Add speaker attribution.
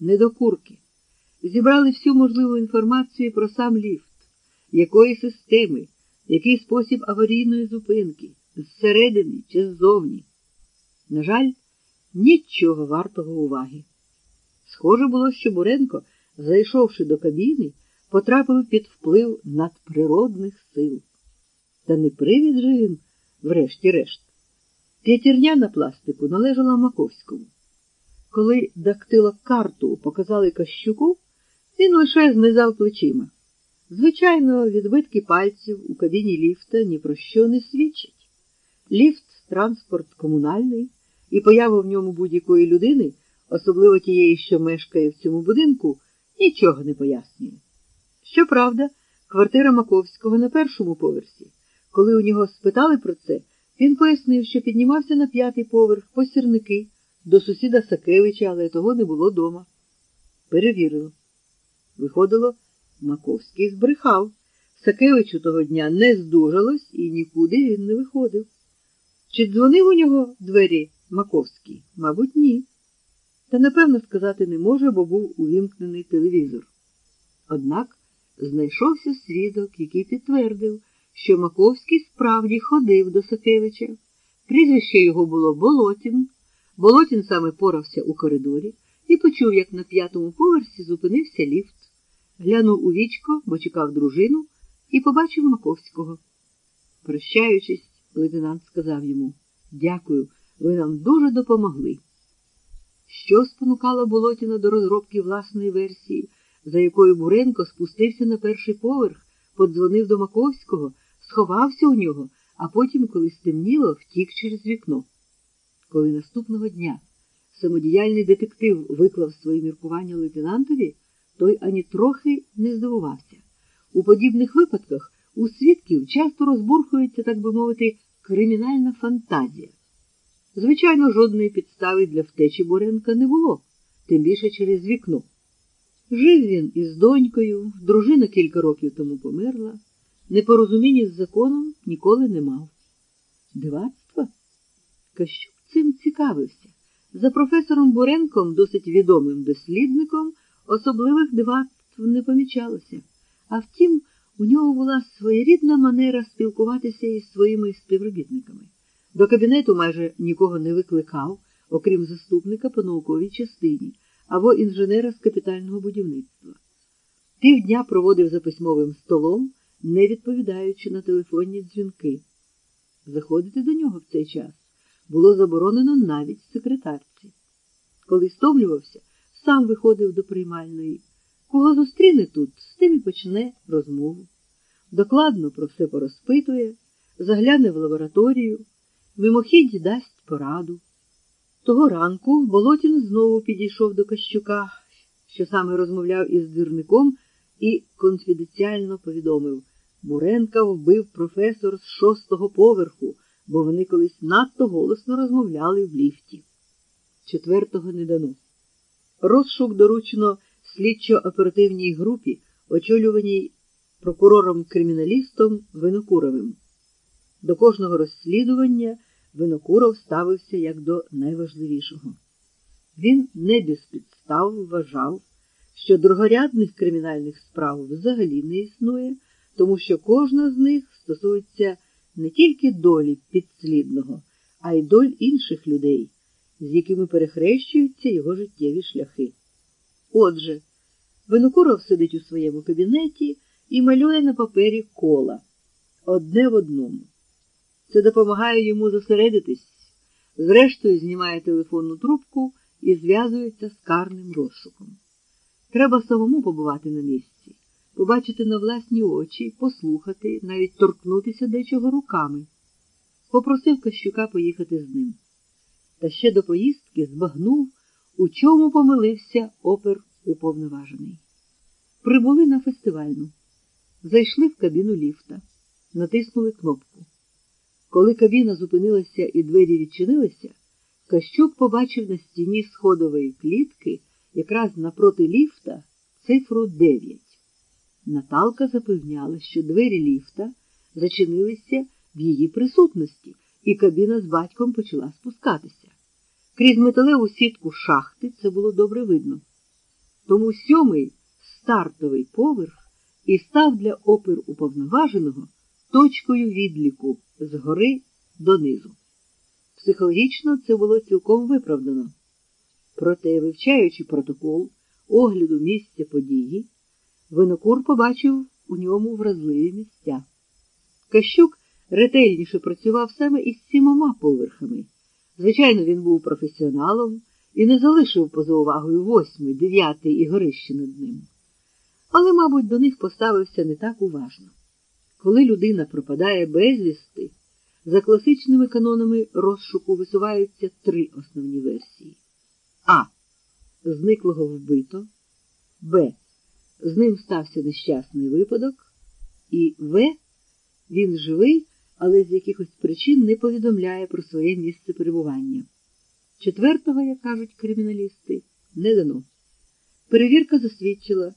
Speaker 1: недокурки. Зібрали всю можливу інформацію про сам ліфт, якої системи, який спосіб аварійної зупинки, зсередини чи ззовні. На жаль, нічого вартого уваги. Схоже було, що Буренко, зайшовши до кабіни, потрапив під вплив надприродних сил. Та не привід же він, врешті-решт. П'ятірня на пластику належала Маковському. Коли дактилокарту показали Кащуку, він лише знизав плечима. Звичайно, відбитки пальців у кабіні ліфта ні про що не свідчать. Ліфт транспорт комунальний, і поява в ньому будь-якої людини, особливо тієї, що мешкає в цьому будинку, нічого не пояснює. Щоправда, квартира Маковського на першому поверсі. Коли у нього спитали про це, він пояснив, що піднімався на п'ятий поверх по сірники до сусіда Сакевича, але того не було дома. Перевірили. Виходило, Маковський збрехав. Сакевичу того дня не здужалось і нікуди він не виходив. Чи дзвонив у нього двері Маковський? Мабуть, ні. Та напевно сказати не може, бо був увімкнений телевізор. Однак знайшовся свідок, який підтвердив, що Маковський справді ходив до Сакевича. Прізвище його було Болотін. Болотін саме порався у коридорі і почув, як на п'ятому поверсі зупинився ліфт. Глянув у вічко, бо чекав дружину, і побачив Маковського. Прощаючись, лейтенант сказав йому Дякую, ви нам дуже допомогли. Що спонукало Болотіна до розробки власної версії, за якою Буренко спустився на перший поверх, подзвонив до Маковського, сховався у нього, а потім, коли стемніло, втік через вікно. Коли наступного дня самодіяльний детектив виклав свої міркування лейтенантові, той ані трохи не здивувався. У подібних випадках у свідків часто розбурхується, так би мовити, кримінальна фантазія. Звичайно, жодної підстави для втечі Боренка не було, тим більше через вікно. Жив він із донькою, дружина кілька років тому померла, непорозуміння з законом ніколи не мав. Дивацтво? Кащук цим цікавився. За професором Буренком, досить відомим дослідником, особливих дивацтв не помічалося. А втім, у нього була своєрідна манера спілкуватися із своїми співробітниками. До кабінету майже нікого не викликав, окрім заступника по науковій частині або інженера з капітального будівництва. Півдня проводив за письмовим столом, не відповідаючи на телефонні дзвінки. Заходити до нього в цей час було заборонено навіть секретарці. Коли стомлювався, сам виходив до приймальної. Кого зустріне тут, з тим і почне розмову. Докладно про все порозпитує, загляне в лабораторію, мимохідь дасть пораду. Того ранку Болотін знову підійшов до Кащука, що саме розмовляв із двірником, і конфіденціально повідомив Буренка вбив професор з шостого поверху, бо вони колись надто голосно розмовляли в ліфті. Четвертого не дано. Розшук доручено слідчо-оперативній групі, очолюваній прокурором-криміналістом Винокуровим. До кожного розслідування Винокуров ставився як до найважливішого. Він не без підстав вважав, що другорядних кримінальних справ взагалі не існує, тому що кожна з них стосується не тільки долі підслідного, а й доль інших людей, з якими перехрещуються його життєві шляхи. Отже, Винокуров сидить у своєму кабінеті і малює на папері кола одне в одному. Це допомагає йому зосередитись, зрештою знімає телефонну трубку і зв'язується з карним розшуком. Треба самому побувати на місці, побачити на власні очі, послухати, навіть торкнутися дечого руками. Попросив Кащука поїхати з ним. Та ще до поїздки збагнув, у чому помилився опер уповноважений. Прибули на фестивальну, зайшли в кабіну ліфта, натиснули кнопку. Коли кабіна зупинилася і двері відчинилися, Кащук побачив на стіні сходової клітки, якраз напроти ліфта, цифру 9. Наталка запевняла, що двері ліфта зачинилися в її присутності, і кабіна з батьком почала спускатися. Крізь металеву сітку шахти це було добре видно. Тому сьомий стартовий поверх і став для опер уповноваженого точкою відліку згори донизу. Психологічно це було цілком виправдано. Проте, вивчаючи протокол огляду місця події, Винокур побачив у ньому вразливі місця. Кащук ретельніше працював саме із сімома поверхами. Звичайно, він був професіоналом і не залишив поза увагою восьмий, дев'ятий і горище над ним. Але, мабуть, до них поставився не так уважно. Коли людина пропадає безвісти, за класичними канонами розшуку висуваються три основні версії: А. Зниклого вбито, Б. З ним стався нещасний випадок, і В. Він живий, але з якихось причин не повідомляє про своє місце перебування. Четвертого, як кажуть криміналісти, не дано. Перевірка засвідчила,